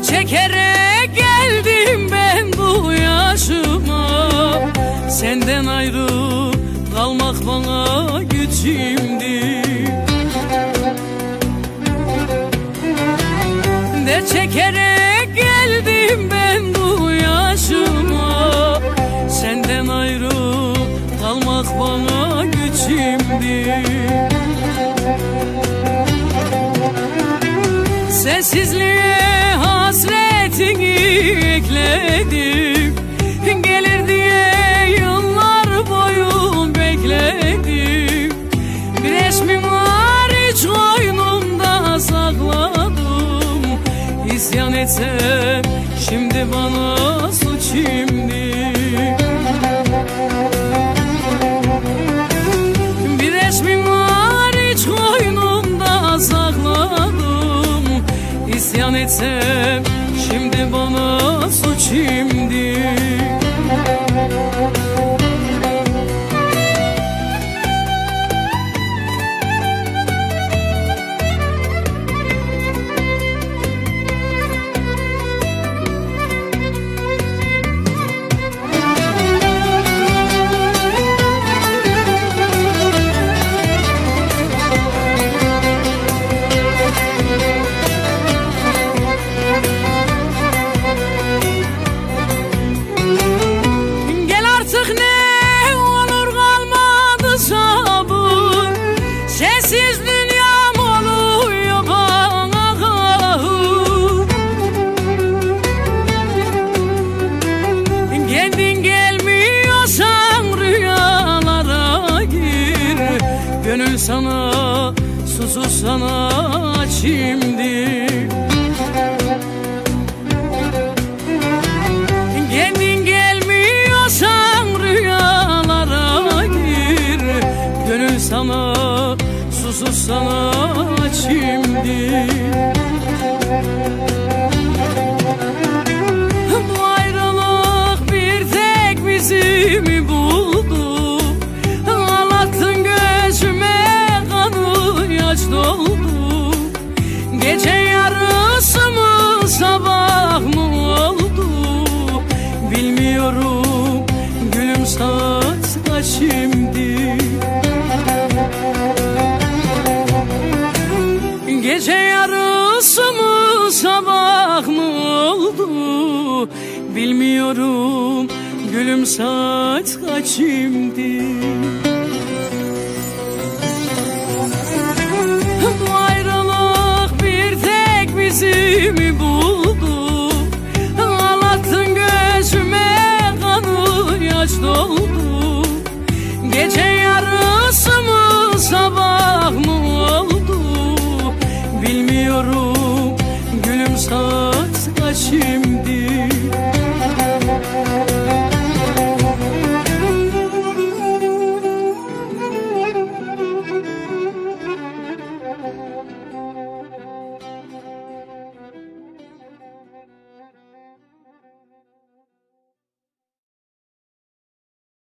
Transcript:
Ne çekerek geldim ben bu yaşıma. Senden ayrı kalmak bana gücümdü. Ne çekerek geldim ben bu yaşıma. Senden ayrı kalmak bana gücümdü. Sensizliğe ekledim Gelir diye yıllar boyu bekledim. Bir resmin var iç koynumda sakladım. İsyan etsem şimdi bana suç şimdi İsyan etsem şimdi bana suç şimdi Sensiz dünyam oluyor bana Kendin gelmiyorsan rüyalara gir. Gönül sana susuz sana şimdi susuz sana şimdi. Bu ayrılık bir tek bizi mi buldu Bilmiyorum gülüm saat kaçimdi Bu ayrılık bir tek bizi mi buldu? Ağlattın gözüme kanı yaş doldu. Gece yarısı mı sabah mı oldu? Bilmiyorum gülüm saat kaçimdi